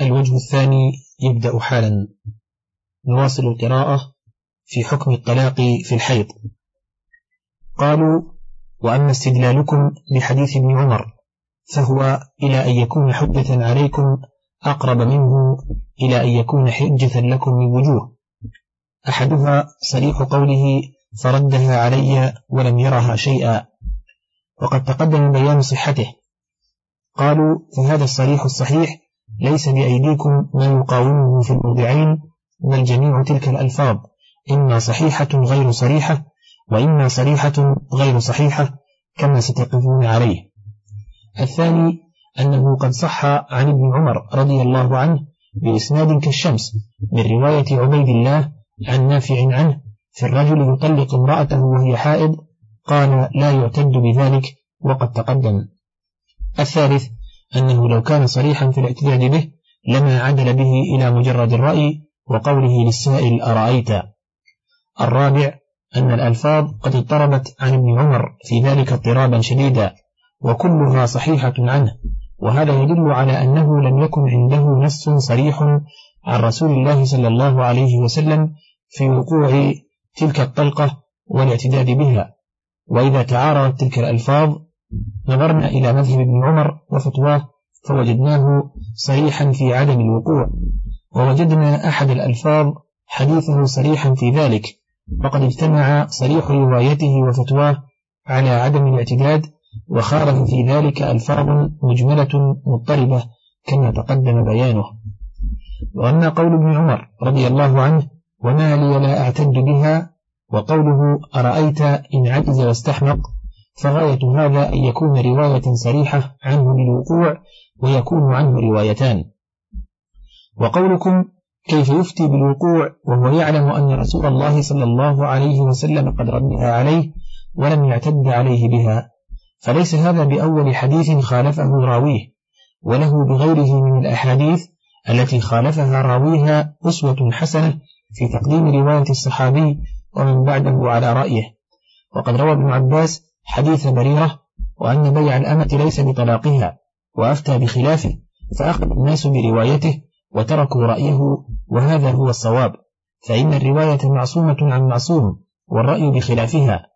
الوجه الثاني يبدأ حالا. نواصل القراءة في حكم الطلاق في الحيض. قالوا وأما استدلالكم بحديث ابن عمر فهو إلى أن يكون حجة عليكم أقرب منه إلى أن يكون حجة لكم من وجوه أحدها صريح قوله فردها علي ولم يرها شيئا. وقد تقدم بيان صحته. قالوا فهذا الصريح الصحيح ليس بأيديكم ما يقاومه في الموضعين بل جميع تلك الألفاظ. إما صحيحة غير صريحة وإما صريحة غير صحيحة كما ستقفون عليه. الثاني أنه قد صح عن ابن عمر رضي الله عنه بإسناد كالشمس من رواية عبيد الله عن نافع عنه في الرجل يطلق امرأته وهي حائض قال لا يعتد بذلك وقد تقدم. الثالث أنه لو كان صريحا في الاعتداد به لما عدل به إلى مجرد الرأي وقوله للسائل أرأيت. الرابع أن الألفاظ قد اضطربت عن ابن عمر في ذلك اضطرابا شديدا وكلها صحيحة عنه. وهذا يدل على أنه لم يكن عنده نص صريح عن رسول الله صلى الله عليه وسلم في وقوع تلك الطلقة والاعتداد بها. وإذا تعارضت تلك الألفاظ نظرنا إلى مذهب ابن عمر وفتواه فوجدناه صريحا في عدم الوقوع ووجدنا أحد الألفاظ حديثه صريحا في ذلك وقد اجتمع صريح روايته وفتواه على عدم الاعتداد وخالف في ذلك ألفاظ مجملة مضطربة كما تقدم بيانه. وأما قول ابن عمر رضي الله عنه وما لي لا أعتد بها وقوله أرأيت إن عجز واستحمق فغاية هذا أن يكون رواية صريحة عنه بالوقوع ويكون عنه روايتان. وقولكم كيف يفتي بالوقوع وهو يعلم أن رسول الله صلى الله عليه وسلم قد ردها عليه ولم يعتد عليه بها. فليس هذا بأول حديث خالفه راويه وله بغيره من الأحاديث التي خالفها راويها أسوة حسنة في تقديم رواية الصحابي ومن بعده على رأيه. وقد روى ابن عباس حديث بريرة وأن بيع الأمة ليس بطلاقها وأفتى بخلافه فأخذ الناس بروايته وتركوا رأيه وهذا هو الصواب. فإن الرواية معصومة عن معصوم والرأي بخلافها.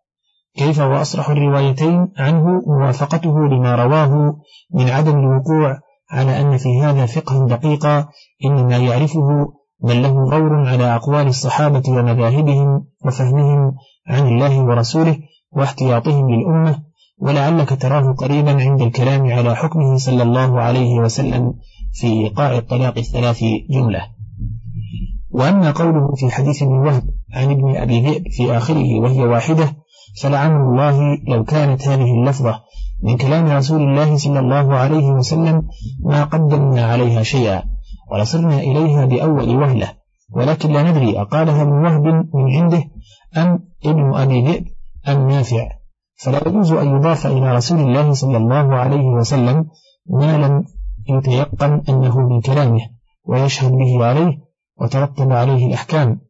كيف وأصرح الروايتين عنه موافقته لما رواه من عدم الوقوع على أن في هذا فقه دقيقا إنما يعرفه من له غور على أقوال الصحابة ومذاهبهم وفهمهم عن الله ورسوله واحتياطهم للأمة ولعلك تراه قريبا عند الكلام على حكمه صلى الله عليه وسلم في إيقاع الطلاق الثلاث جملة. وأما قوله في حديث ابن وهب عن ابن أبي ذئب في آخره وهي واحدة فلعن الله لو كانت هذه اللفظة من كلام رسول الله صلى الله عليه وسلم ما قدمنا عليها شيئا ولصرنا إليها بأول وهلة ولكن لا ندري أقالها من وهب من عنده أم ابن أبي ذئب. أم نافع فلا يجوز أن يضاف إلى رسول الله صلى الله عليه وسلم ما لم يتيقن أنه من كلامه ويشهد به عليه وترتب عليه الأحكام.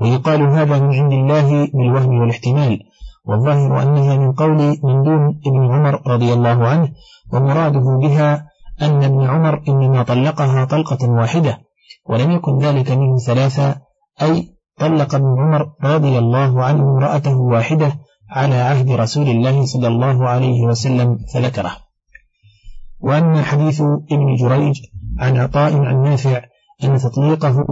ويقال هذا من عند الله بالوهم والاحتمال والظاهر أنها من قول من دون ابن عمر رضي الله عنه ومراده بها أن ابن عمر إنما طلقها طلقة واحدة ولم يكن ذلك منه ثلاثة أي طلق ابن عمر رضي الله عنه امرأته واحدة على عهد رسول الله صلى الله عليه وسلم فذكره. وأما حديث ابن جريج عن عطاء عن نافع أن تطليقه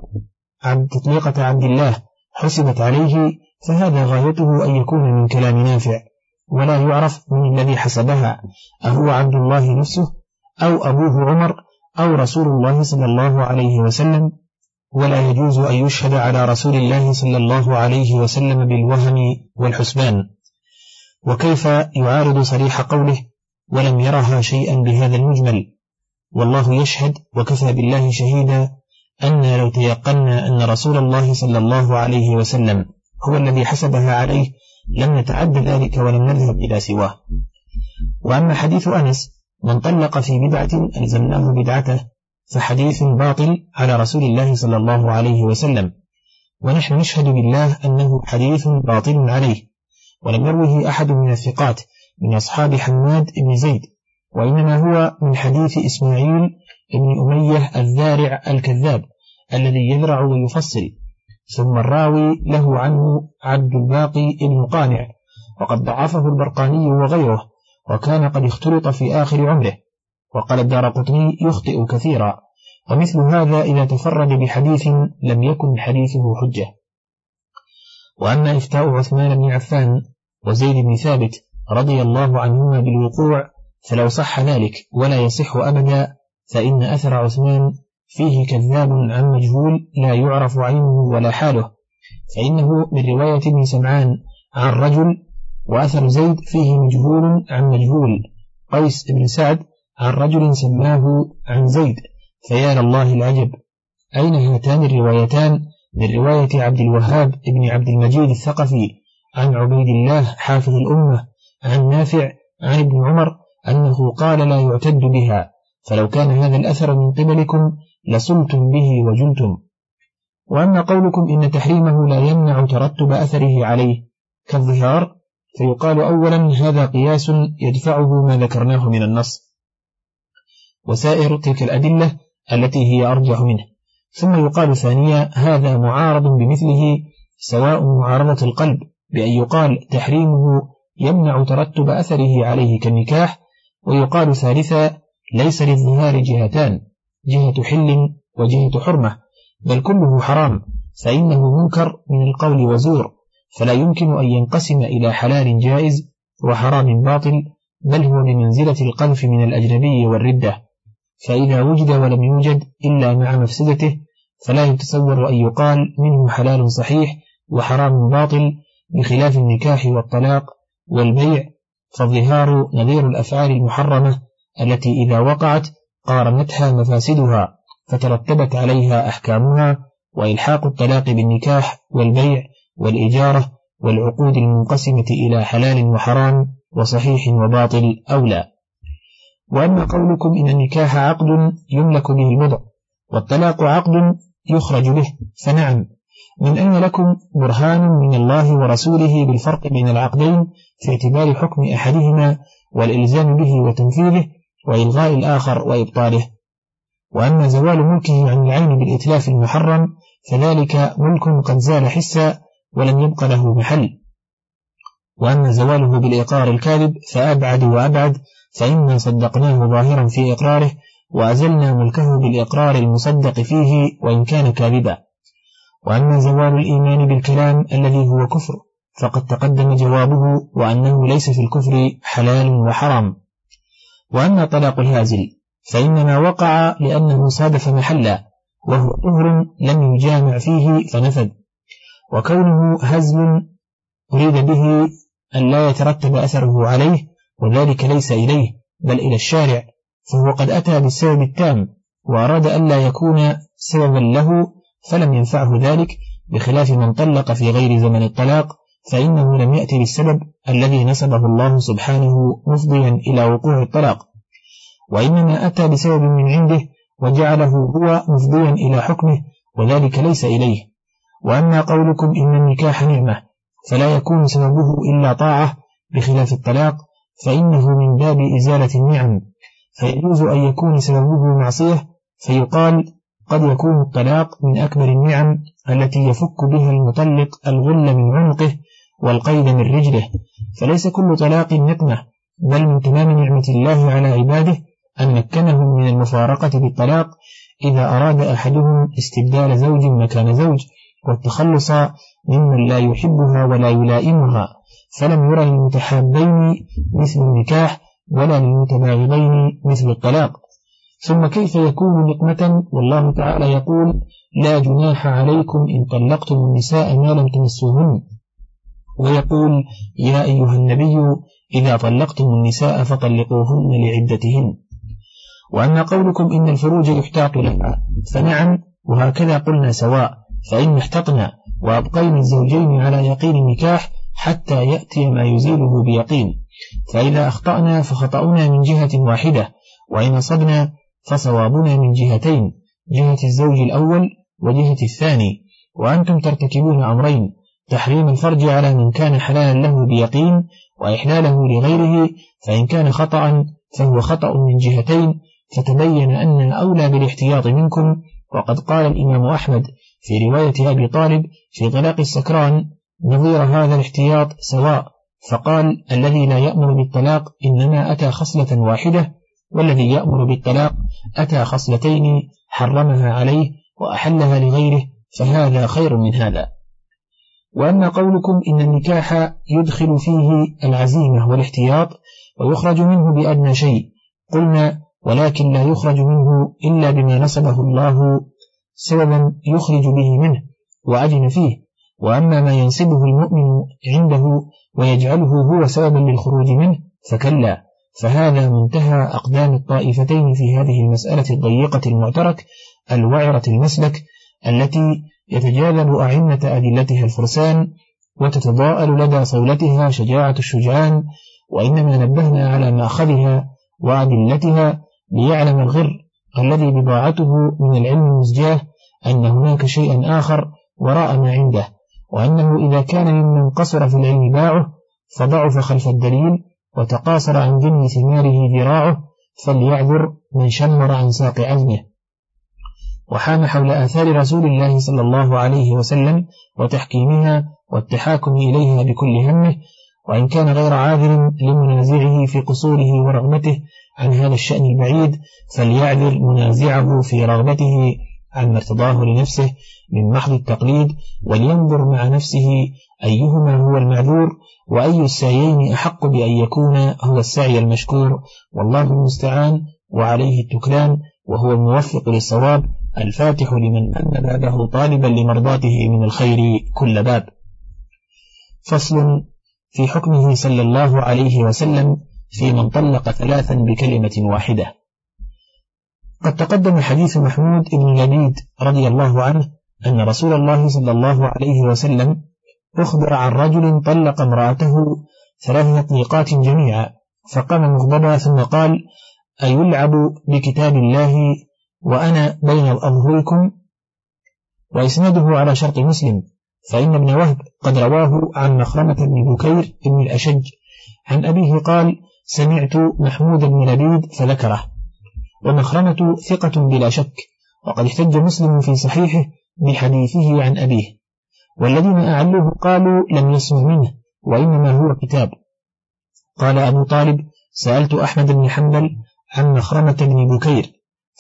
عن تطليقة عبد الله حسبت عليه فهذا غايته أن يكون من كلام نافع ولا يعرف من الذي حسبها أهو عبد الله نفسه أو أبوه عمر أو رسول الله صلى الله عليه وسلم ولا يجوز أن يشهد على رسول الله صلى الله عليه وسلم بالوهم والحسبان. وكيف يعارض صريح قوله ولم يرها شيئا بهذا المجمل؟ والله يشهد وكفى بالله شهيدا أن لو تيقنا أن رسول الله صلى الله عليه وسلم هو الذي حسبها عليه لم نتعد ذلك ولم نذهب إلى سواه. وأما حديث أنس من طلق في بدعة ألزمناه بدعته فحديث باطل على رسول الله صلى الله عليه وسلم. ونحن نشهد بالله أنه حديث باطل عليه. ولم يروه أحد من الثقات من أصحاب حماد بن زيد. وإنما هو من حديث إسماعيل بن أمية الذارع الكذاب الذي يذرع ويفصل. ثم الراوي له عنه عبد الباقي بن قانع وقد ضعفه البرقاني وغيره. وكان قد اختلط في آخر عمره. وقال الدار قطني يخطئ كثيرا ومثل هذا إذا تفرد بحديث لم يكن حديثه حجة. وأما إفتاء عثمان بن عفان وزيد بن ثابت رضي الله عنهما بالوقوع فلو صح ذلك ولا يصح أبدا فإن أثر عثمان فيه كذاب عن مجهول لا يعرف عينه ولا حاله. فإنه من رواية ابن سمعان عن رجل وأثر زيد فيه مجهول عن مجهول قيس بن سعد عن رجل سماه عن زيد فيا لله العجب. أين هاتان الروايتان؟ من رواية عبد الوهاب بن عبد المجيد الثقفي عن عبيد الله حافظ الأمة عن نافع عن ابن عمر أنه قال لا يعتد بها. فلو كان هذا الأثر من قبلكم لصلتم به وجلتم. وأما قولكم إن تحريمه لا يمنع ترتب أثره عليه. كالظهار فيقال أولا هذا قياس يدفعه ما ذكرناه من النص. وسائر تلك الأدلة التي هي أرجح منه. ثم يقال ثانيا هذا معارض بمثله سواء معارضة القلب بأن يقال تحريمه يمنع ترتب أثره عليه كالنكاح ويقال ثالثا ليس للظهار جهتان جهة حل وجهة حرمة بل كله حرام فإنه منكر من القول وزور فلا يمكن أن ينقسم إلى حلال جائز وحرام باطل بل هو بمنزلة القذف من الأجنبي والردة. فإذا وجد ولم يوجد إلا مع مفسدته فلا يتصور أن يقال منه حلال صحيح وحرام باطل بخلاف النكاح والطلاق والبيع فالظهار نظير الأفعال المحرمة التي إذا وقعت قارنتها مفاسدها فترتبت عليها أحكامها وإلحاق الطلاق بالنكاح والبيع والإجارة والعقود المنقسمة إلى حلال وحرام وصحيح وباطل أولى. وأما قولكم إن النكاح عقد يملك به البضع والطلاق عقد يخرج به. فنعم من أين لكم برهان من الله ورسوله بالفرق بين العقدين في اعتبار حكم أحدهما والإلزام به وتنفيذه وإلغاء الآخر وإبطاله؟ وأما زوال ملكه عن العين بالإتلاف المحرم فذلك ملك قد زال حسا ولم يبق له محل. وأما زواله بالإقرار الكاذب فأبعد وأبعد فإنا صدقناه ظاهرا في إقراره وأزلنا ملكه بالإقرار المصدق فيه وإن كان كاذبا. وأما زوال الإيمان بالكلام الذي هو كفر فقد تقدم جوابه وأنه ليس في الكفر حلال وحرام. وأما طلاق الهازل فإنما وقع لأنه صادف محلا وهو طهر لم يجامع فيه فنفذ وكونه هزل أريد به أن لا يترتب أثره عليه وذلك ليس إليه بل إلى الشارع فهو قد أتى بالسبب التام وأراد أن لا يكون سببا له فلم ينفعه ذلك بخلاف من طلق في غير زمن الطلاق فإنه لم يأتي بالسبب الذي نسبه الله سبحانه مفضيا إلى وقوع الطلاق. وإنما أتى بسبب من عنده وجعله هو مفضيا إلى حكمه وذلك ليس إليه. وأما قولكم إن النكاح نعمة فلا يكون سببه إلا طاعة بخلاف الطلاق فإنه من باب إزالة النعم فيجوز أن يكون سببه معصية فيقال قد يكون الطلاق من أكبر النعم التي يفك بها المطلق الغل من عنقه والقيد من رجله. فليس كل طلاق نقمة بل من تمام نعمة الله على عباده أن مكنهم من المفارقة بالطلاق إذا أراد أحدهم استبدال زوج مكان زوج والتخلص ممن لا يحبها ولا يلائمها. فلم يرى للمتحابين مثل النكاح ولا للمتباغضين مثل الطلاق. ثم كيف يكون نقمة؟ والله تعالى يقول لا جناح عليكم إن طلقتم النساء ما لم تمسوهن. ويقول يا أيها النبي إذا طلقتم النساء فطلقوهن لعدتهن. وأما قولكم إن الفروج يحتاط لها فنعم وهكذا قلنا سواء فإن احتطنا وأبقينا الزوجين على يقين النكاح حتى يأتي ما يزيله بيقين. فإذا أخطأنا فخطأنا من جهة واحدة وإن صبنا فصوابنا من جهتين جهة الزوج الأول وجهة الثاني. وأنتم ترتكبون أمرين تحريم الفرج على من كان حلالا له بيقين وإحلاله لغيره فإن كان خطأ فهو خطأ من جهتين. فتبين أن أولى بالاحتياط منكم وقد قال الإمام أحمد في رواية أبي طالب في طلاق السكران نظير هذا الاحتياط سواء فقال الذي لا يأمر بالطلاق إنما أتى خصلة واحدة والذي يأمر بالطلاق أتى خصلتين حرمها عليه وأحلها لغيره فهذا خير من هذا. وأما قولكم إن النكاح يدخل فيه العزيمة والاحتياط ويخرج منه بأدنى شيء قلنا ولكن لا يخرج منه إلا بما نسبه الله سببا يخرج به منه وأجن فيه. وأما ما ينسبه المؤمن عنده ويجعله هو سببا للخروج منه فكلا فهذا منتهى أقدام الطائفتين في هذه المسألة الضيقة المعترك الوعرة المسلك التي يتجاذب أعنة أدلتها الفرسان وتتضاءل لدى صولتها شجاعة الشجعان وإنما نبهنا على مأخذها وأدلتها ليعلم الغر الذي بضاعته من العلم المزجاة أن هناك شيئا آخر وراء ما عنده. وأنه إذا كان ممن قصر في العلم باعه فضعف خلف الدليل وتقاصر عن جن ثماره ذراعه فليعذر من شمر عن ساق عزمه وحام حول آثار رسول الله صلى الله عليه وسلم وتحكيمها والتحاكم إليها بكل همه وإن كان غير عاذر لمنازعه في قصوره ورغبته عن هذا الشأن البعيد فليعذر منازعه في رغبته عن ما ارتضاه لنفسه من محض التقليد ولينظر مع نفسه أيهما هو المعذور وأي السعيين أحق بأن يكون هو السعي المشكور. والله المستعان وعليه التكلان وهو الموفق للصواب الفاتح لمن أن بابه طالبا لمرضاته من الخير كل باب. فصل في حكمه صلى الله عليه وسلم في من طلق ثلاثا بكلمة واحدة. قد تقدم حديث محمود بن لبيد رضي الله عنه أن رسول الله صلى الله عليه وسلم أخبر عن رجل طلق امرأته ثلاث تطليقات جميعا فقام مغضبا ثم قال أيلعب بكتاب الله وأنا بين أظهركم؟ وإسناده على شرط مسلم فإن ابن وهب قد رواه عن مخرمة بن بكير بن الأشج عن أبيه قال سمعت محمود بن لبيد فذكره. ومخرمة ثقة بلا شك وقد احتج مسلم في صحيحه بحديثه عن أبيه. والذين أعلوه قالوا لم يسمع منه وإنما هو كتاب. قال أبو طالب سألت أحمد بن حنبل عن مخرمة بن بكير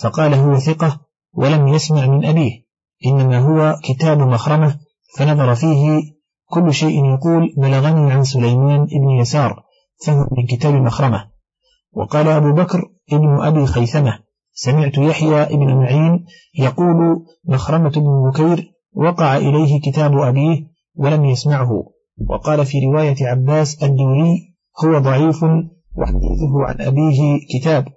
فقال هو ثقة ولم يسمع من أبيه إنما هو كتاب مخرمة فنظر فيه كل شيء يقول بلغني عن سليمان بن يسار فهو من كتاب مخرمة. وقال أبو بكر ابن أبي خيثمة. سمعت يحيى ابن معين يقول مخرمة بن بكير وقع إليه كتاب أبيه ولم يسمعه. وقال في رواية عباس الدوري هو ضعيف وحديثه عن أبيه كتاب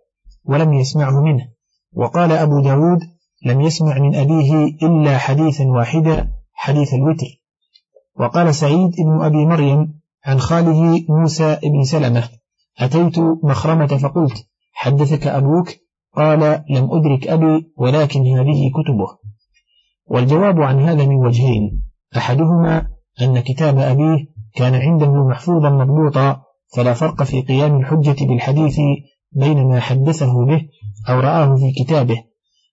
ولم يسمعه منه. وقال أبو داود لم يسمع من أبيه إلا حديثا واحدا حديث الوتر. وقال سعيد بن أبي مريم عن خاله موسى بن سلمة أتيت مخرمة فقلت حدثك أبوك؟ قال لم أدرك أبي ولكن هذه كتبه. والجواب عن هذا من وجهين. أحدهما أن كتاب أبيه كان عنده محفوظا مضبوطا فلا فرق في قيام الحجة بالحديث بين ما حدثه به أو رآه في كتابه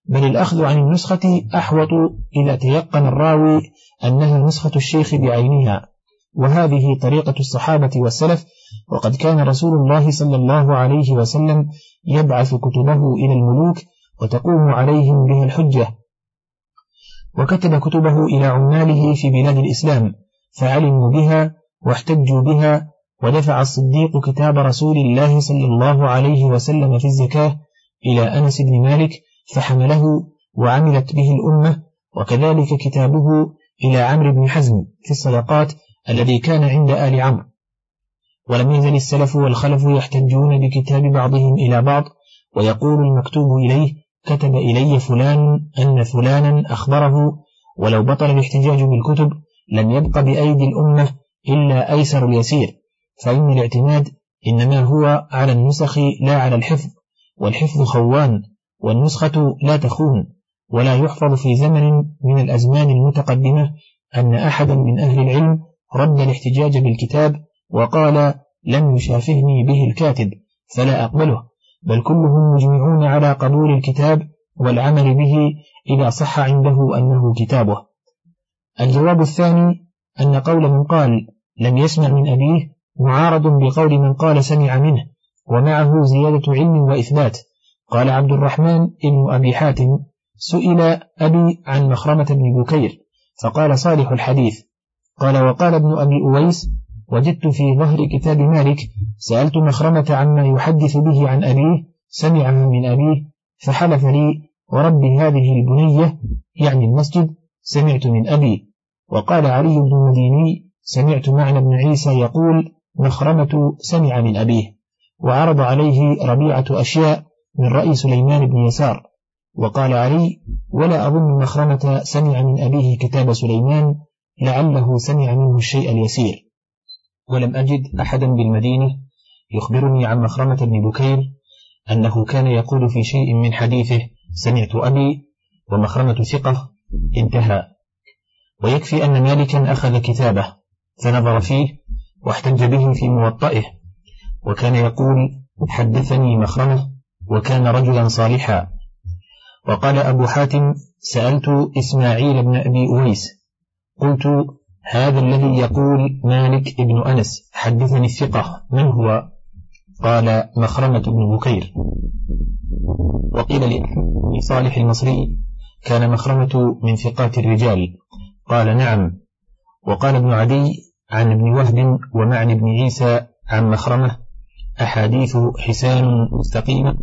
بل الأخذ عن النسخة أحوط إذا تيقن الراوي أنها نسخة الشيخ بعينها. وهذه طريقة الصحابة والسلف وقد كان رسول الله صلى الله عليه وسلم يبعث كتبه إلى الملوك وتقوم عليهم بها الحجة. وكتب كتبه إلى عماله في بلاد الإسلام فعلموا بها واحتجوا بها ودفع الصديق كتاب رسول الله صلى الله عليه وسلم في الزكاة إلى أنس بن مالك فحمله وعملت به الأمة وكذلك كتابه إلى عمرو بن حزم في الصدقات الذي كان عند آل عمرو. ولم يزل السلف والخلف يحتجون بكتاب بعضهم إلى بعض ويقول المكتوب إليه كتب إلي فلان أن فلانا أخبره ولو بطل الاحتجاج بالكتب لم يبق بأيدي الأمة إلا أيسر اليسير فإن الاعتماد إنما هو على النسخ لا على الحفظ والحفظ خوان والنسخة لا تخون ولا يحفظ في زمن من الأزمان المتقدمة أن أحدا من أهل العلم رد الاحتجاج بالكتاب وقال لم يشافهني به الكاتب فلا أقبله بل كلهم مجمعون على قبول الكتاب والعمل به إذا صح عنده أنه كتابه. الجواب الثاني أن قول من قال لم يسمع من أبيه معارض بقول من قال سمع منه ومعه زيادة علم وإثبات. قال عبد الرحمن ابن أبي حاتم سئل أبي عن مخرمة بن بكير فقال صالح الحديث. قال وقال ابن أبي أويس وجدت في ظهر كتاب مالك سألت مخرمة عما يحدث به عن أبيه سمعه من أبيه فحلف لي ورب هذه البنية يعني المسجد سمعت من أبي. وقال علي بن المديني سمعت معنى بن عيسى يقول مخرمة سمع من أبيه وعرض عليه ربيعة أشياء من رأي سليمان بن يسار. وقال علي ولا أظن مخرمة سمع من أبيه كتاب سليمان لعله سمع منه الشيء اليسير. ولم أجد أحدا بالمدينة يخبرني عن مخرمة بن بكير أنه كان يقول في شيء من حديثه سمعت أبي ومخرمة ثقة انتهى. ويكفي أن مالكا أخذ كتابه فنظر فيه واحتج به في موطئه وكان يقول حدثني مخرمة وكان رجلا صالحا. وقال أبو حاتم سألت إسماعيل بن أبي أويس قلت هذا الذي يقول مالك ابن أنس حدثني الثقة. من هو؟ قال مخرمة بن بكير. وقيل لأحمد صالح المصري. كان مخرمة من ثقات الرجال. قال نعم. وقال ابن عدي عن ابن وهب ومعن ابن عيسى عن مخرمة أحاديث حسان مستقيمة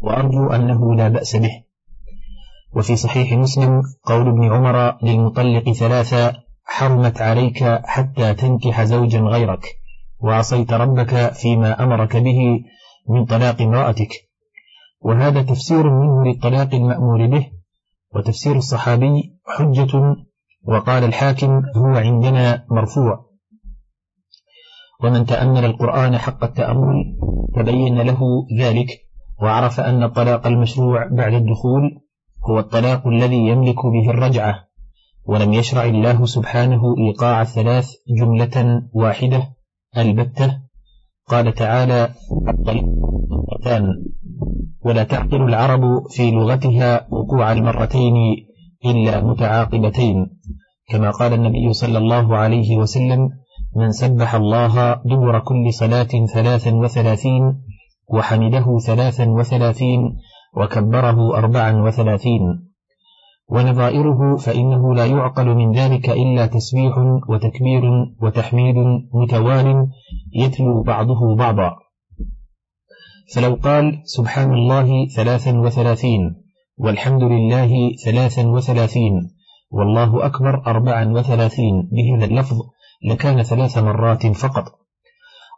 وأرجو أنه لا بأس به. وفي صحيح مسلم قول ابن عمر للمطلق ثلاثة حرمت عليك حتى تنكح زوجا غيرك وعصيت ربك فيما أمرك به من طلاق امرأتك. وهذا تفسير منه للطلاق المأمور به وتفسير الصحابي حجة وقال الحاكم هو عندنا مرفوع. ومن تأمل القرآن حق التأمل تبين له ذلك وعرف أن الطلاق المشروع بعد الدخول هو الطلاق الذي يملك به الرجعة. ولم يشرع الله سبحانه إيقاع الثلاث جملة واحدة البتة. قال تعالى ولا تعقل العرب في لغتها وقوع المرتين إلا متعاقبتين. كما قال النبي صلى الله عليه وسلم من سبح الله دبر كل صلاة ثلاثا وثلاثين وحمده ثلاثا وثلاثين وكبره أربعا وثلاثين. ونظائره فإنه لا يعقل من ذلك إلا تسبيح وتكبير وتحميد متوال يتلو بعضه بعضا. فلو قال سبحان الله ثلاثا وثلاثين والحمد لله ثلاثا وثلاثين والله أكبر أربعا وثلاثين بهذا اللفظ لكان ثلاث مرات فقط.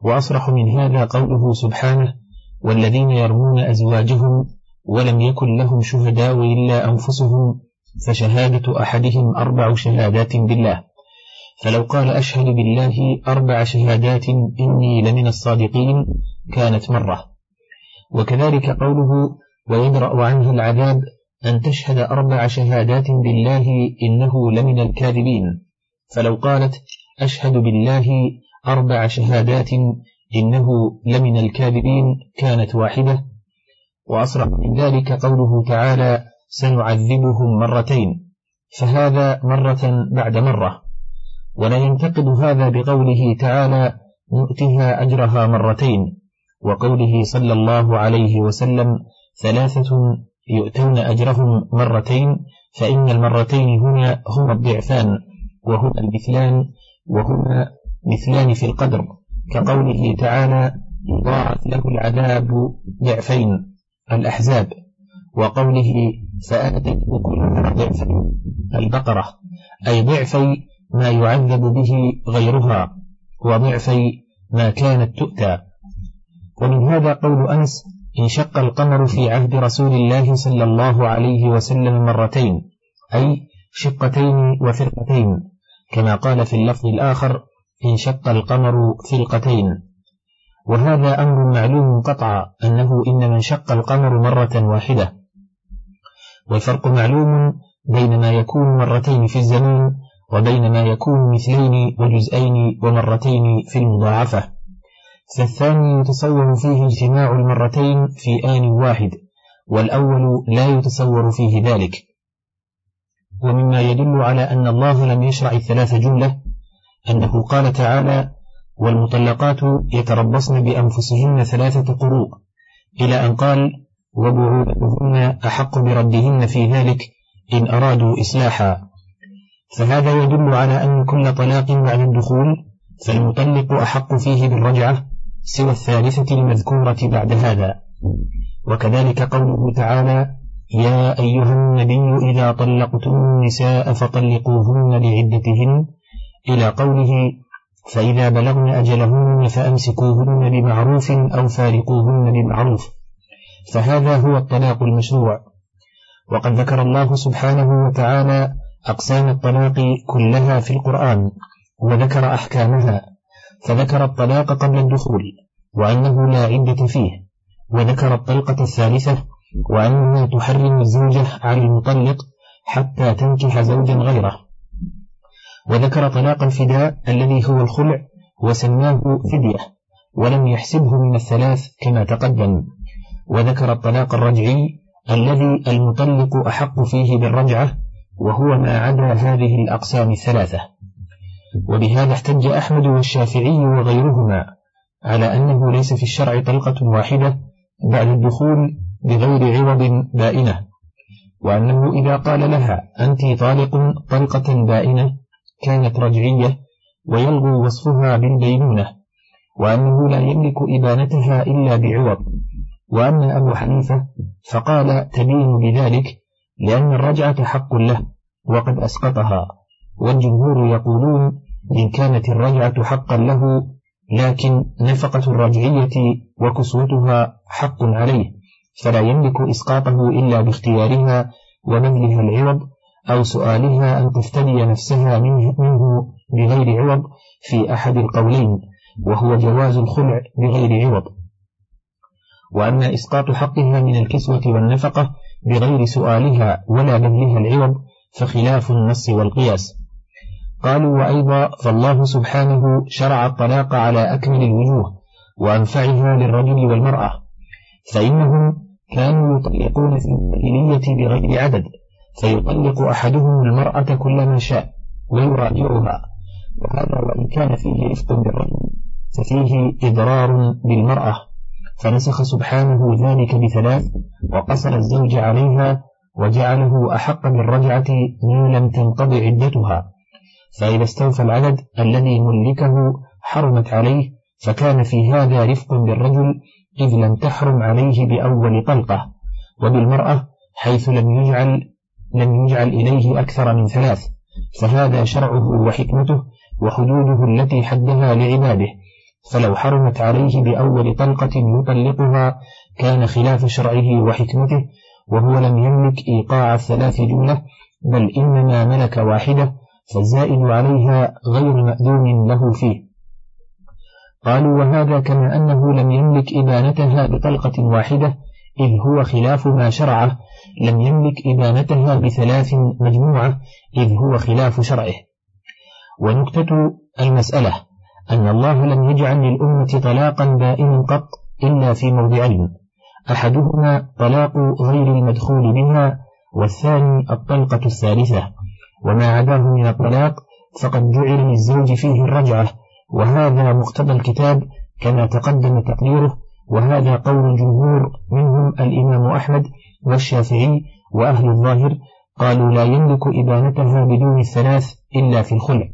وأصرح من هذا قوله سبحانه والذين يرمون أزواجهم ولم يكن لهم شهداء إلا أنفسهم فشهادة أحدهم أربع شهادات بالله. فلو قال أشهد بالله أربع شهادات إني لمن الصادقين كانت مرة. وكذلك قوله ويدرأ عنه العذاب أن تشهد أربع شهادات بالله إنه لمن الكاذبين. فلو قالت أشهد بالله أربع شهادات إنه لمن الكاذبين كانت واحدة. وأصرح من ذلك قوله تعالى سنعذبهم مرتين فهذا مرة بعد مرة. ولا ينتقد هذا بقوله تعالى نؤتها أجرها مرتين وقوله صلى الله عليه وسلم ثلاثة يؤتون أجرهم مرتين فإن المرتين هنا هما الضعفان وهما المثلان وهما مثلان في القدر كقوله تعالى ضاعت له العذاب ضعفين الأحزاب وقوله فآتت كل ضعف البقرة أي ضعفي ما يعذب به غيرها وضعفي ما كانت تؤتى. ومن هذا قول أنس انشق القمر في عهد رسول الله صلى الله عليه وسلم مرتين أي شقتين وفرقتين كما قال في اللفظ الآخر انشق القمر فرقتين. وهذا أمر معلوم قطعا أنه إنما انشق القمر مرة واحدة. والفرق معلوم بين ما يكون مرتين في الزمان وبين ما يكون مثلين وجزئين ومرتين في المضاعفة. فالثاني يتصور فيه اجتماع المرتين في آن واحد والأول لا يتصور فيه ذلك. ومما يدل على أن الله لم يشرع الثلاث جملة أنه قال تعالى والمطلقات يتربصن بأنفسهن ثلاثة قروء إلى أن قال وبعولتهن أحق بردهن في ذلك إن أرادوا إصلاحا. فهذا يدل على أن كل طلاق بعد الدخول فالمطلق أحق فيه بالرجعة سوى الثالثة المذكورة بعد هذا. وكذلك قوله تعالى يا أيها النبي إذا طلقتم النساء فطلقوهن لعدتهن إلى قوله فإذا بلغن أجلهن فأمسكوهن بمعروف أو فارقوهن بمعروف. فهذا هو الطلاق المشروع. وقد ذكر الله سبحانه وتعالى أقسام الطلاق كلها في القرآن وذكر أحكامها فذكر الطلاق قبل الدخول وأنه لا عدة فيه وذكر الطلقة الثالثة وأنها تحرم الزوجة على المطلق حتى تنكح زوجا غيره. وذكر طلاق الفداء الذي هو الخلع وسماه فدية ولم يحسبه من الثلاث كما تقدم. وذكر الطلاق الرجعي الذي المطلق أحق فيه بالرجعة وهو ما عدا هذه الأقسام الثلاثة. وبهذا احتج أحمد والشافعي وغيرهما على أنه ليس في الشرع طلقة واحدة بعد الدخول بغير عوض بائنة. وأنه إذا قال لها أنت طالق طلقة بائنة كانت رجعية ويلغو وصفها بالبينونة وأنه لا يملك إبانتها إلا بعوض. وأما أبو حنيفة فقال تبين بذلك لأن الرجعة حق له وقد أسقطها والجمهور يقولون إن كانت الرجعة حقا له لكن نفقة الرجعية وكسوتها حق عليه فلا يملك إسقاطه إلا باختيارها ومثلها العوض أو سؤالها أن تفتدي نفسها منه, منه بغير عوض في أحد القولين وهو جواز الخلع بغير عوض. وأما إسقاط حقها من الكسوة والنفقة بغير سؤالها ولا بذلها العوض فخلاف النص والقياس. قالوا وأيضا فالله سبحانه شرع الطلاق على أكمل الوجوه وأنفعها للرجل والمرأة فإنهم كانوا يطلقون في الجاهلية بغير عدد فيطلق أحدهم المرأة كلما شاء ويراجعها وهذا وإن كان فيه رفق بالرجل ففيه إضرار بالمرأة. فنسخ سبحانه ذلك بثلاث وقصر الزوج عليها وجعله أحق بالرجعة ما لم تنقض عدتها. فإذا استوفى العدد الذي ملكه حرمت عليه فكان في هذا رفق بالرجل إذ لم تحرم عليه بأول طلقة. وبالمرأة حيث لم يجعل لم يجعل إليه أكثر من ثلاث. فهذا شرعه وحكمته وحدوده التي حدها لعباده. فلو حرمت عليه بأول طلقة يطلقها كان خلاف شرعه وحكمته وهو لم يملك إيقاع الثلاث جملة بل إنما ملك واحدة فالزائد عليها غير مأذون له فيه. قالوا وهذا كما أنه لم يملك إبانتها بطلقة واحدة إذ هو خلاف ما شرعه لم يملك إبانتها بثلاث مجموعة إذ هو خلاف شرعه. ونكتة المسألة أن الله لم يجعل للأمة طلاقا بائنا قط إلا في موضعين. أحدهما طلاق غير المدخول بها والثاني الطلقة الثالثة. وما عداه من الطلاق فقد جعل للزوج فيه الرجعة. وهذا مقتضى الكتاب كما تقدم تقديره. وهذا قول الجمهور منهم الإمام أحمد والشافعي وأهل الظاهر قالوا لا يملك إبانتها بدون الثلاث إلا في الخلع.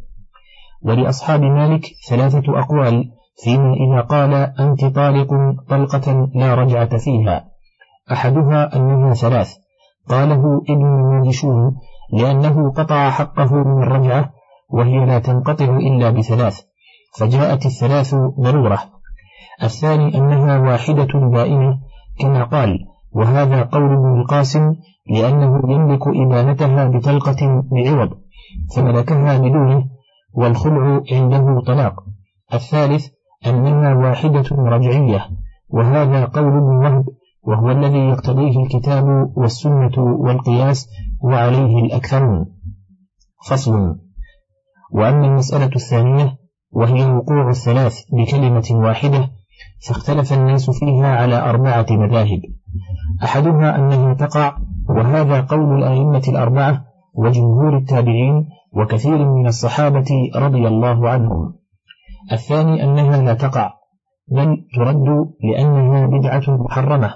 ولأصحاب مالك ثلاثة أقوال فيما إذا قال أنت طالق طلقة لا رجعة فيها. أحدها أنها ثلاث قاله ابن الماجشون لأنه قطع حقه من الرجعة وهي لا تنقطع إلا بثلاث فجاءت الثلاث ضرورة. الثاني أنها واحدة بائنة كما قال وهذا قول ابن القاسم لأنه يملك إبانتها بطلقة بعوض فملكها بدونه والخلع عنده طلاق. الثالث أنها واحدة رجعية وهذا قول ابن وهو الذي يقتضيه الكتاب والسنة والقياس وعليه الأكثرون. فصل. وأما المسألة الثانية وهي وقوع الثلاث بكلمة واحدة فاختلف الناس فيها على أربعة مذاهب. أحدها أنها تقع وهذا قول الأئمة الأربعة وجمهور التابعين وكثير من الصحابة رضي الله عنهم. الثاني أنها لا تقع بل ترد لأنها بدعة محرمة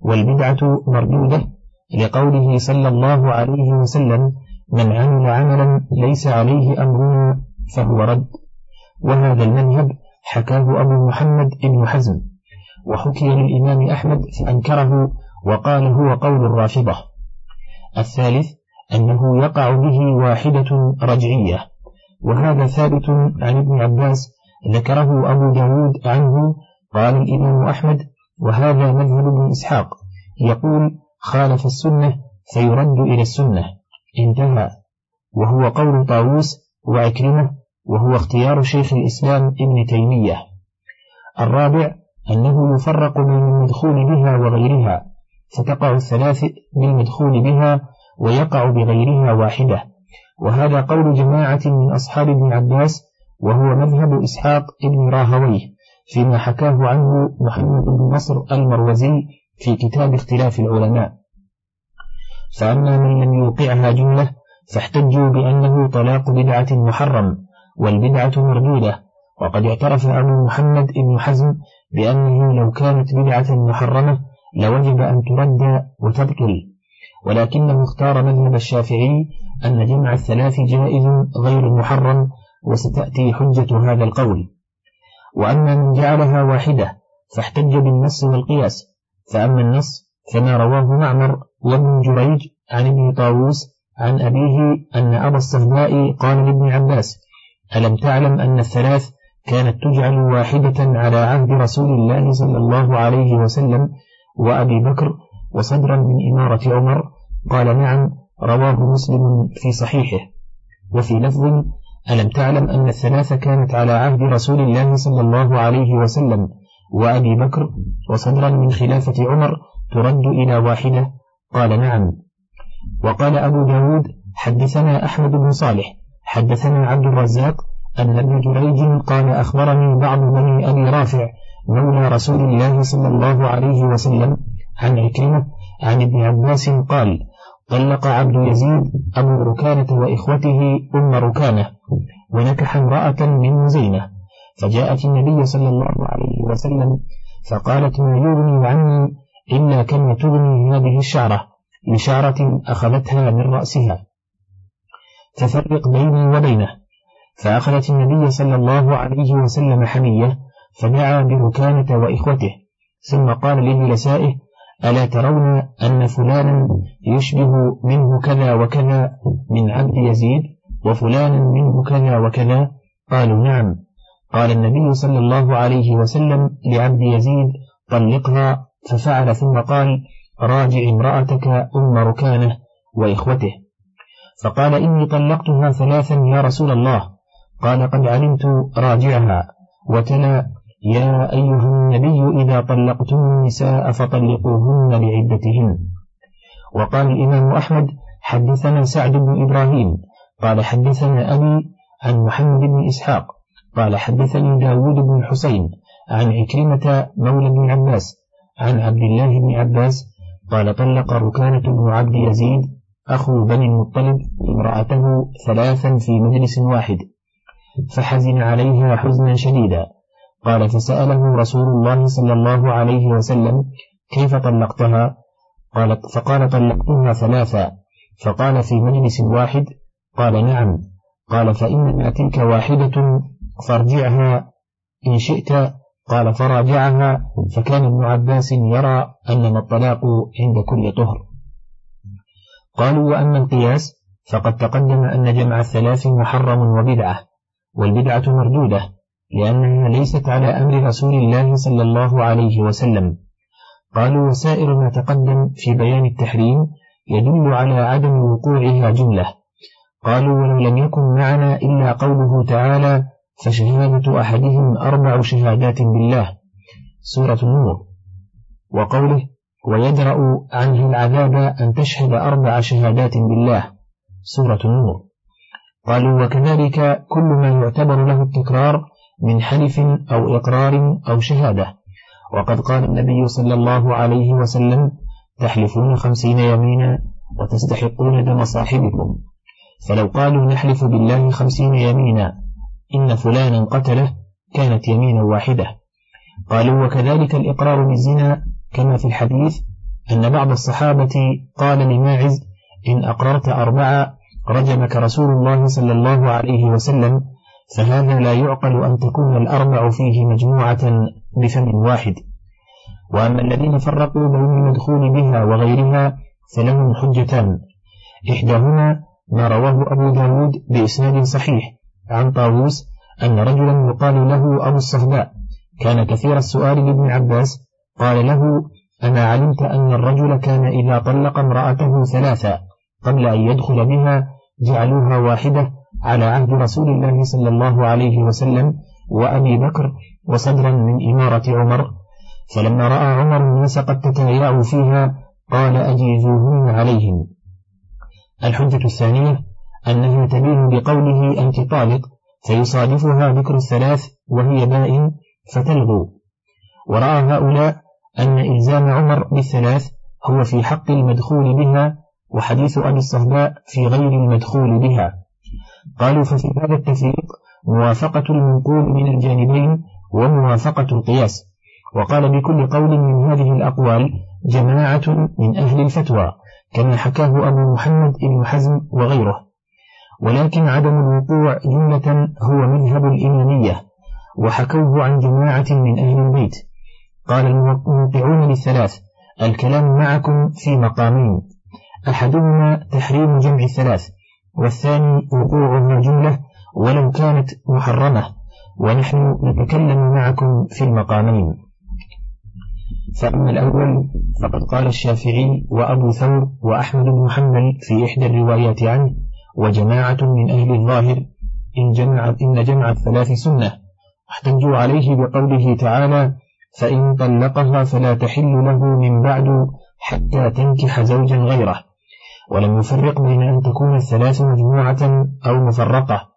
والبدعة مردودة لقوله صلى الله عليه وسلم من عمل عملا ليس عليه أمرنا فهو رد. وهذا المذهب حكاه أبو محمد بن حزم وحكي للإمام أحمد فأنكره وقال هو قول الرافضة. الثالث أنه يقع به واحدة رجعية وهذا ثابت عن ابن عباس ذكره أبو داود عنه قال الإمام أحمد وهذا مذهب ابن إسحاق يقول خالف السنة فيرد إلى السنة. انتهى. وهو قول طاووس وعكرمة وهو اختيار شيخ الإسلام ابن تيمية. الرابع أنه يفرق بين المدخول بها وغيرها فتقع الثلاث بالمدخول بها ويقع بغيرها واحدة. وهذا قول جماعة من أصحاب ابن عباس وهو مذهب إسحاق ابن راهويه فيما حكاه عنه محمد بن نصر المروزي في كتاب اختلاف العلماء. فأما من لم يوقعها جملة فاحتجوا بأنه طلاق بدعة محرم والبدعة مردودة. وقد اعترف أبو محمد بن حزم بأنه لو كانت بدعة محرمة لوجب أن ترد وتبطل. ولكنه اختار مذهب الشافعي أن جمع الثلاث جائز غير محرم وستأتي حجة هذا القول. وأما من جعلها واحدة فاحتج بالنص والقياس فأما النص فما رواه معمر وابن جريج عن ابن طاووس عن أبيه أن أبا الصهباء قال لابن عباس ألم تعلم أن الثلاث كانت تجعل واحدة على عهد رسول الله صلى الله عليه وسلم وأبي بكر وصدرا من إمارة عمر قال نعم رواه مسلم في صحيحه. وفي لفظ ألم تعلم أن الثلاث كانت على عهد رسول الله صلى الله عليه وسلم وأبي بكر وصدرا من خلافة عمر ترد إلى واحدة؟ قال نعم. وقال أبو داود حدثنا أحمد بن صالح حدثنا عبد الرزاق أن ابن جريج قال أخبرني بعض بني أبي رافع مولى رسول الله صلى الله عليه وسلم عن عكرمة عن ابن عباس قال طلق عبد يزيد أبو ركانة وإخوته أم ركانة ونكح امرأة من مزينة فجاءت النبي صلى الله عليه وسلم فقالت ما يغني عني إلا كما تغني هذه الشعرة لشعرة أخذتها من رأسها. ففرق بيني وبينه. فأخذت النبي صلى الله عليه وسلم حمية فدعا بركانة وإخوته ثم قال لجلسائه ألا ترون أن فلانا يشبه منه كذا وكذا من عبد يزيد وفلانا منه كذا وكذا؟ قالوا نعم. قال النبي صلى الله عليه وسلم لعبد يزيد طلقها ففعل ثم قال راجع امرأتك أم ركانة وإخوته. فقال إني طلقتها ثلاثا يا رسول الله. قال قد علمت راجعها. وتلا يا أيها النبي إذا طلقتم النساء فطلقوهن لعدتهن وقال الإمام أحمد حدثنا سعد بن إبراهيم. قال حدثنا أبي عن محمد بن إسحاق. قال حدثني داود بن الحسين عن عكرمة مولى بن عباس عن عبد الله بن عباس. قال طلق ركانة بن عبد يزيد أخو بني المطلب امرأته ثلاثا في مجلس واحد فحزن عليها حزنا شديدا. قال فسأله رسول الله صلى الله عليه وسلم كيف طلقتها؟ قال فقال طلقتها ثلاثا. فقال في مجلس واحد. قال نعم. قال فإنما تلك واحدة فارجعها إن شئت. قال فراجعها. فكان ابن عباس يرى أنما الطلاق عند كل طهر. قالوا وأما القياس فقد تقدم أن جمع الثلاث محرم وبدعة والبدعة مردودة لأنها ليست على أمر رسول الله صلى الله عليه وسلم. قالوا وسائر ما تقدم في بيان التحريم يدل على عدم وقوعها جملة. قالوا ولو لم يكن معنا إلا قوله تعالى فشهادة أحدهم أربع شهادات بالله سورة النور. وقوله ويدرأ عنه العذاب أن تشهد أربع شهادات بالله سورة النور. قالوا وكذلك كل ما يعتبر له التكرار من حلف أو إقرار أو شهادة. وقد قال النبي صلى الله عليه وسلم تحلفون خمسين يمينا وتستحقون دم صاحبكم. فلو قالوا نحلف بالله خمسين يمينا إن فلانا قتله كانت يمينا واحدة. قالوا وكذلك الإقرار بالزنا كما في الحديث أن بعض الصحابة قال لماعز إن أقررت أربعة رجمك رسول الله صلى الله عليه وسلم فهذا لا يعقل أن تكون الأربع فيه مجموعة بفم واحد. وأما الذين فرقوا بين المدخول بها وغيرها فلهم حجتان. إحداهما ما رواه أبو داود بإسناد صحيح عن طاووس أن رجلا يقال له أبو الصهباء كان كثير السؤال لابن عباس. قال له أما علمت أن الرجل كان إذا طلق امرأته ثلاثا قبل أن يدخل بها جعلوها واحدة على عهد رسول الله صلى الله عليه وسلم وأبي بكر وصدرا من إمارة عمر فلما رأى عمر الناس قد تتايعوا فيها قال أجيزوهن عليهم. الحجة الثانية أنها تبين بقوله أنت طالق فيصادفها ذكر الثلاث وهي بائن فتلغو. ورأى هؤلاء أن إلزام عمر بالثلاث هو في حق المدخول بها وحديث أبي الصهباء في غير المدخول بها. قالوا ففي هذا التفريق موافقة المنقول من الجانبين وموافقة القياس. وقال بكل قول من هذه الأقوال جماعة من أهل الفتوى كما حكاه أبو محمد بن حزم وغيره. ولكن عدم الوقوع جملة هو مذهب الإمامية وحكوه عن جماعة من أهل البيت. قال الموقعون للثلاث الكلام معكم في مقامين. أحدهما تحريم جمع الثلاث والثاني وقوعها جملة ولو كانت محرمة ونحن نتكلم معكم في المقامين. فأما الأول فقد قال الشافعي وأبو ثور وأحمد بن حنبل في إحدى الروايات عنه وجماعة من أهل الظاهر إن جمع, إن جمع الثلاث سنة احتجوا عليه بقوله تعالى فإن طلقها فلا تحل له من بعد حتى تنكح زوجا غيره ولم يفرق بين أن تكون الثلاث مجموعة أو مفرقة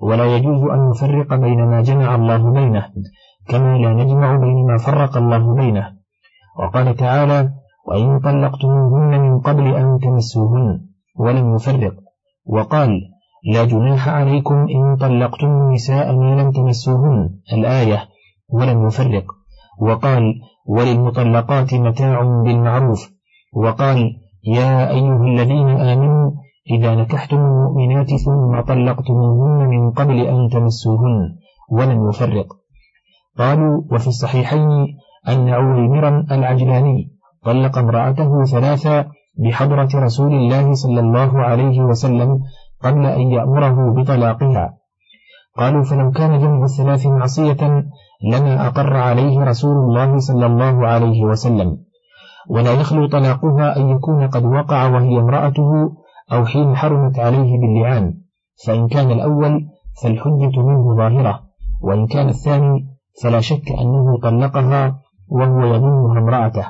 ولا يجوز أن نفرق بين ما جمع الله بينه كما لا نجمع بين ما فرق الله بينه. وقال تعالى وإن طلقتموهن من قبل أن تمسوهن ولم يفرق وقال لا جناح عليكم إن طلقتم النساء ما لم تمسوهن الآية ولم يفرق وقال وللمطلقات متاع بالمعروف وقال يا أيها الذين آمنوا إذا نكحتم المؤمنات ثم طلقتموهن من قبل أن تمسوهن ولم يفرق. قالوا وفي الصحيحين أن عويمرا العجلاني طلق امرأته ثلاثا بحضرة رسول الله صلى الله عليه وسلم قبل أن يأمره بطلاقها. قالوا فلو كان جمع الثلاث معصية لما أقر عليه رسول الله صلى الله عليه وسلم. ولا يخلو طلاقها أن يكون قد وقع وهي امرأته أو حين حرمت عليه باللعان. فإن كان الأول فالحجة منه ظاهرة وإن كان الثاني فلا شك أنه طلقها وهو يظنها امرأته.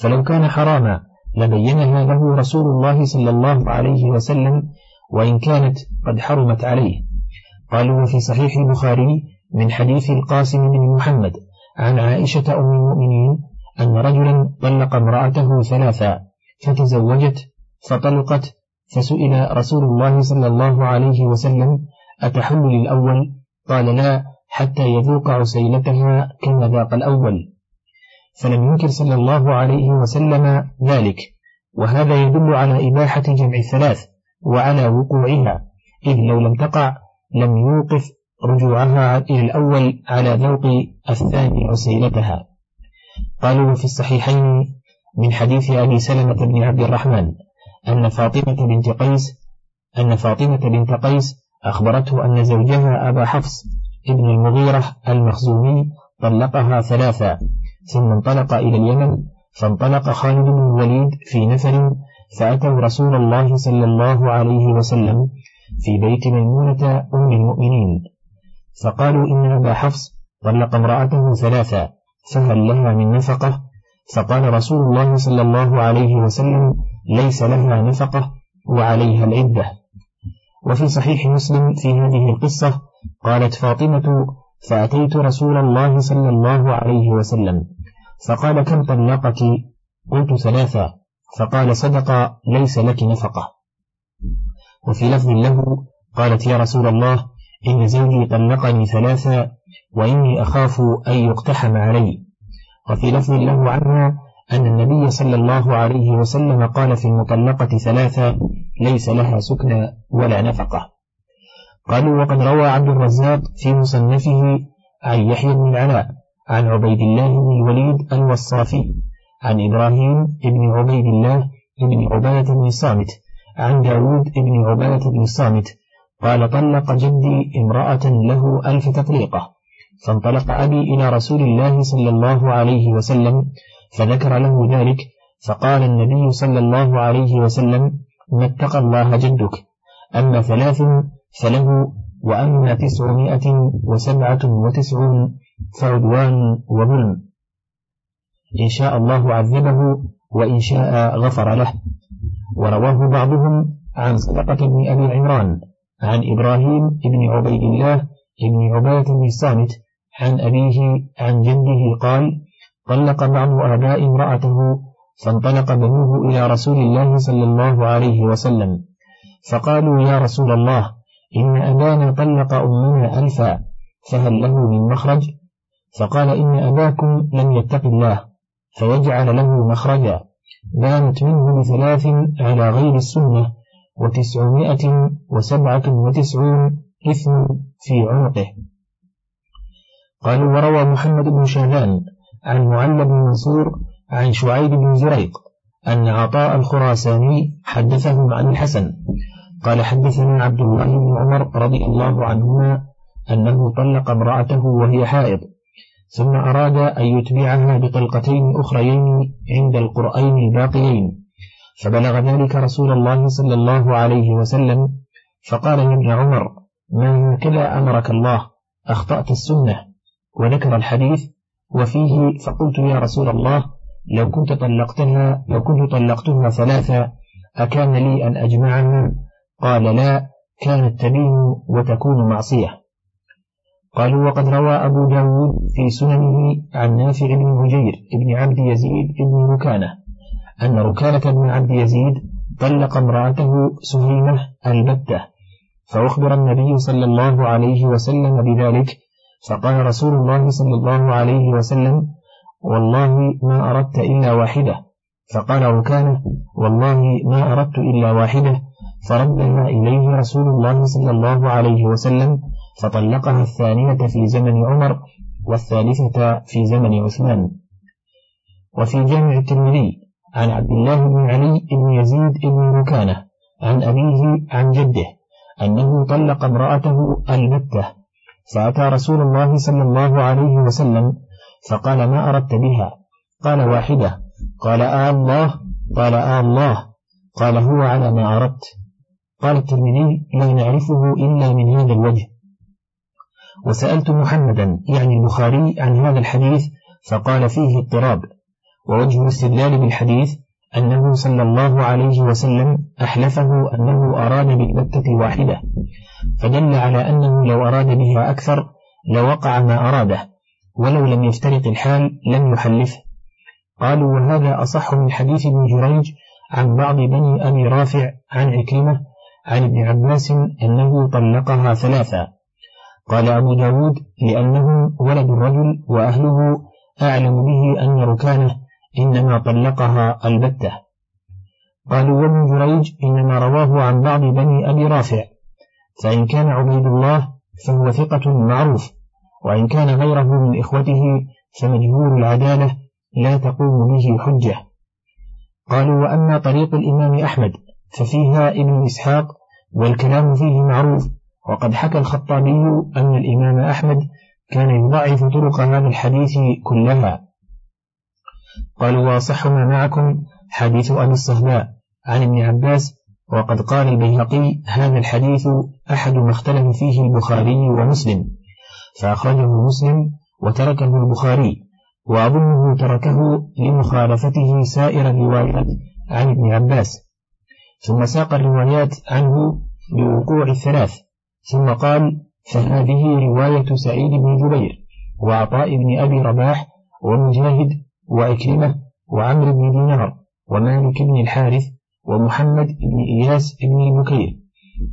فلو كان حراما لبينها له رسول الله صلى الله عليه وسلم وإن كانت قد حرمت عليه. قالوا وفي صحيح البخاري من حديث القاسم بن محمد عن عائشة أم المؤمنين أن رجلا طلق امرأته ثلاثا فتزوجت فطلقت فسئل رسول الله صلى الله عليه وسلم أتحل للأول؟ قال لا حتى يذوق عسيلتها كما ذاق الأول. فلم ينكر صلى الله عليه وسلم ذلك وهذا يدل على إباحة جمع الثلاث وعلى وقوعها إذ لو لم تقع لم يوقف رجوعها إلى الأول على ذوق الثاني عسيلتها. قالوا في الصحيحين من حديث أبي سلمة بن عبد الرحمن أن فاطمة بنت قيس أن فاطمة بنت قيس أخبرته أن زوجها أبا حفص ابن المغيرة المخزومي طلقها ثلاثا ثم انطلق إلى اليمن فانطلق خالد بن الوليد في نفر فأتوا رسول الله صلى الله عليه وسلم في بيت ميمونة أم المؤمنين فقالوا إن أبا حفص طلق امرأته ثلاثا فهل لها من نفقة. فقال رسول الله صلى الله عليه وسلم ليس لها نفقة وعليها العدة. وفي صحيح مسلم في هذه القصة قالت فاطمة فأتيت رسول الله صلى الله عليه وسلم. فقال كم طلقك قلت ثلاثة. فقال صدق ليس لك نفقة. وفي لفظ له قالت يا رسول الله إن زوجي طلقني ثلاثا وإني أخاف أن يقتحم علي. وفي لفظ له عنها أن النبي صلى الله عليه وسلم قال في المطلقة ثلاثة ليس لها سكنى ولا نفقة. قالوا وقد روى عبد الرزاق في مصنفه عن يحيى بن العلاء عن عبيد الله بن الوليد الوصافي عن إبراهيم بن عبيد الله بن عبادة بن الصامت عن داود بن عبادة بن الصامت قال طلق جدي امرأة له ألف تطليقة. فانطلق أبي إلى رسول الله صلى الله عليه وسلم فذكر له ذلك فقال النبي صلى الله عليه وسلم ما اتقى الله جدك أما ثلاث فله وأما تسعمائة وسبعة وتسعون فعدوان وظلم. إن شاء الله عذبه وإن شاء غفر له. ورواه بعضهم عن صدقة بن أبي عمران عن إبراهيم بن عبيد الله بن عبادة بن الصامت عن أبيه عن جده قال طلق بعض آباء امرأته فانطلق بنوه إلى رسول الله صلى الله عليه وسلم. فقالوا يا رسول الله إن أبانا طلق أمنا ألفا فهل له من مخرج؟ فقال إن أباكم لم يتق الله فيجعل له مخرجا. بانت منه بثلاث على غير السنة وتسعمائة وسبعة وتسعون إثم في عنقه. قالوا وروى محمد بن شاذان عن معل بن منصور عن شعيب بن زريق أن عطاء الخراساني حدثهم عن الحسن. قال حدثنا عبد الله بن عمر رضي الله عنهما أنه طلق امرأته وهي حائض ثم أراد أن يتبعها بطلقتين أخريين عند القرآن الباقيين. فبلغ ذلك رسول الله صلى الله عليه وسلم فقال يا عمر ما هكذا أمرك الله؟ أخطأت السنة. وذكر الحديث وفيه فقلت يا رسول الله لو كنت طلقتها لو كنت طلقتها ثلاثة أكان لي أن أجمعها قال لا كانت تبين وتكون معصية. قالوا وقد روى أبو داود في سننه عن نافع بن هجير بن عبد يزيد بن ركانة أن ركانة بن عبد يزيد طلق امرأته سهيمة البتة فأخبر النبي صلى الله عليه وسلم بذلك فقال رسول الله صلى الله عليه وسلم والله ما أردت إلا واحدة. فقال ركانة والله ما أردت إلا واحدة. فردها إليه رسول الله صلى الله عليه وسلم فطلقها الثانية في زمن عمر والثالثة في زمن عثمان. وفي جامع الترمذي عن عبد الله بن علي بن يزيد بن ركانة عن أبيه عن جده أنه طلق امرأته البتة فأتى رسول الله صلى الله عليه وسلم فقال ما أردت بها؟ قال واحدة. قال آه الله قال آه الله قال هو على ما أردت. قال الترمذي لا نعرفه إلا من هذا الوجه. وسألت محمدا يعني البخاري عن هذا الحديث فقال فيه اضطراب. ووجه الاستدلال بالحديث أنه صلى الله عليه وسلم أحلفه أنه أراد بالبتة واحدة فدل على أنه لو أراد بها أكثر لوقع ما أراده ولو لم يفترق الحال لم يحلفه قالوا وهذا أصح من حديث ابن جريج عن بعض بني أبي رافع عن عكرمة عن ابن عباس أنه طلقها ثلاثا قال أبو داود لأنه ولد الرجل وأهله أعلم به أن ركانه إنما طلقها البتة. قالوا وابن جريج إنما رواه عن بعض بني أبي رافع. فإن كان عبيد الله فهو ثقة معروف وإن كان غيره من إخوته فمجهول العدالة لا تقوم به حجة قالوا وأما طريق الإمام أحمد ففيها ابن إسحاق والكلام فيه معروف وقد حكى الخطابي أن الإمام أحمد كان يضعف طرق هذا الحديث كلها. قالوا واصح ما معكم حديث أبي الصهباء عن ابن عباس وقد قال البيهقي هذا الحديث أحد ما اختلف فيه البخاري ومسلم. فأخرجه مسلم وتركه البخاري وأظنه تركه لمخالفته سائر الروايات عن ابن عباس. ثم ساق الروايات عنه بوقوع الثلاث ثم قال فهذه رواية سعيد بن جبير وعطاء بن أبي رباح ومجاهد وإكرمة وعمرو بن دينار ومالك بن الحارث ومحمد بن إياس بن المكير.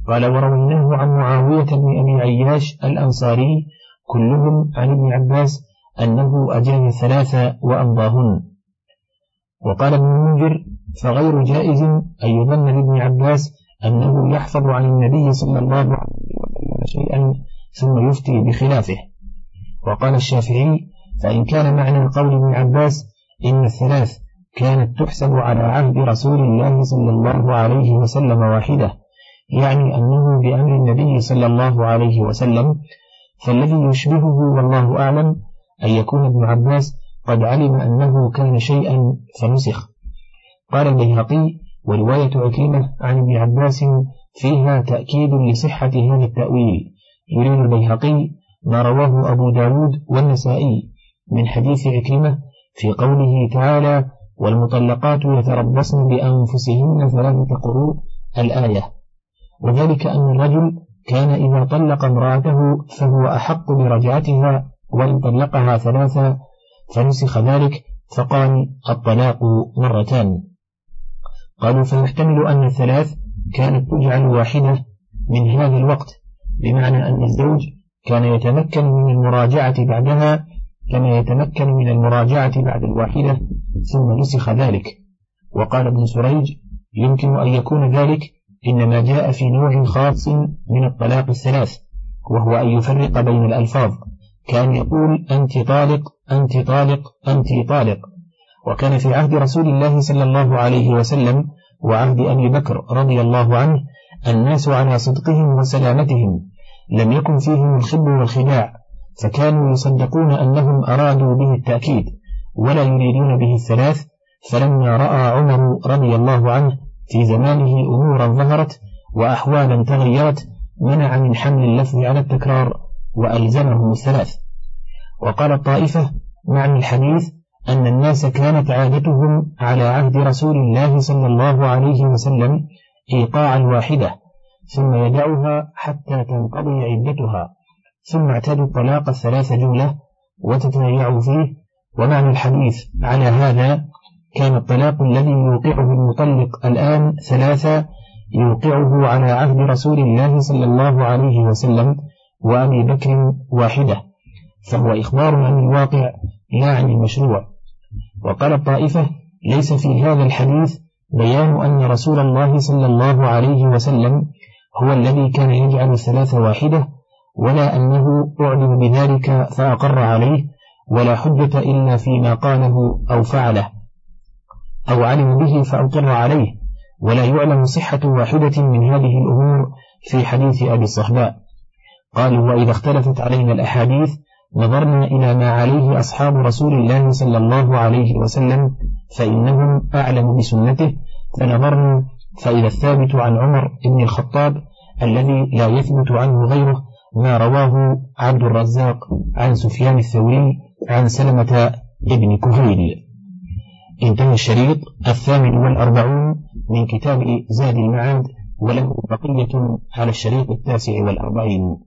قال ورويناه عن معاوية بن أبي عياش الأنصاري كلهم عن ابن عباس أنه أجاز ثلاثة وأمضاهن. وقال ابن المنذر فغير جائز أن يظن لابن عباس أنه يحفظ عن النبي صلى الله عليه وسلم شيئا ثم يفتي بخلافه. وقال الشافعي فإن كان معنى قول ابن عباس إن الثلاث كانت تحسب على عهد رسول الله صلى الله عليه وسلم واحدة يعني أنه بأمر النبي صلى الله عليه وسلم فالذي يشبهه والله أعلم أن يكون ابن عباس قد علم أنه كان شيئا فنسخ. قال البيهقي ورواية عكيمة عن ابن عباس فيها تأكيد لصحة هذا التأويل. يريد البيهقي ما رواه أبو داود والنسائي. من حديث عكرمة في قوله تعالى والمطلقات يتربصن بأنفسهن ثلاثة قروء الآية. وذلك أن الرجل كان إذا طلق امرأته فهو أحق برجعتها وإن طلقها ثلاثة فنسخ ذلك فقال الطلاق مرتان قالوا فيحتمل أن الثلاث كانت تجعل واحدة من هذا الوقت بمعنى أن الزوج كان يتمكن من المراجعة بعدها كما يتمكن من المراجعة بعد الواحدة ثم نسخ ذلك. وقال ابن سريج يمكن أن يكون ذلك إنما جاء في نوع خاص من الطلاق الثلاث وهو أن يفرق بين الألفاظ كأن يقول أنت طالق أنت طالق أنت طالق. وكان في عهد رسول الله صلى الله عليه وسلم وعهد أبي بكر رضي الله عنه الناس على صدقهم وسلامتهم لم يكن فيهم الخب والخداع. فكانوا يصدقون أنهم أرادوا به التأكيد ولا يريدون به الثلاث فلما رأى عمر رضي الله عنه في زمانه أمورا ظهرت وأحوالا تغيرت منع من حمل اللفظ على التكرار وألزمهم الثلاث. وقال الطائفة معنى الحديث أن الناس كانت عادتهم على عهد رسول الله صلى الله عليه وسلم إيقاع الواحدة ثم يدعها حتى تنقضي عدتها. ثم اعتادوا الطلاق الثلاث جملة وتتنيعوا فيه. ومعنى الحديث على هذا كان الطلاق الذي يوقعه المطلق الآن ثلاثة يوقعه على عهد رسول الله صلى الله عليه وسلم وأبي بكر واحدة فهو إخبار عن الواقع لا عن المشروع. وقال الطائفة ليس في هذا الحديث بيان أن رسول الله صلى الله عليه وسلم هو الذي كان يجعل الثلاثة واحدة ولا أنه أعلم بذلك فأقر عليه ولا حجة إلا فيما قاله أو فعله أو علم به فأقر عليه ولا يعلم صحة واحدة من هذه الأمور في حديث أبي الصهباء. قالوا وإذا اختلفت علينا الأحاديث نظرنا إلى ما عليه أصحاب رسول الله صلى الله عليه وسلم فإنهم أعلم بسنته فنظرنا فإذا الثابت عن عمر بن الخطاب الذي لا يثبت عنه غيره ما رواه عبد الرزاق عن سفيان الثوري عن سلمة ابن كهيل. انتهى الشريط الثامن والأربعون من كتاب زاد المعاد وله بقية على الشريط التاسع والأربعين.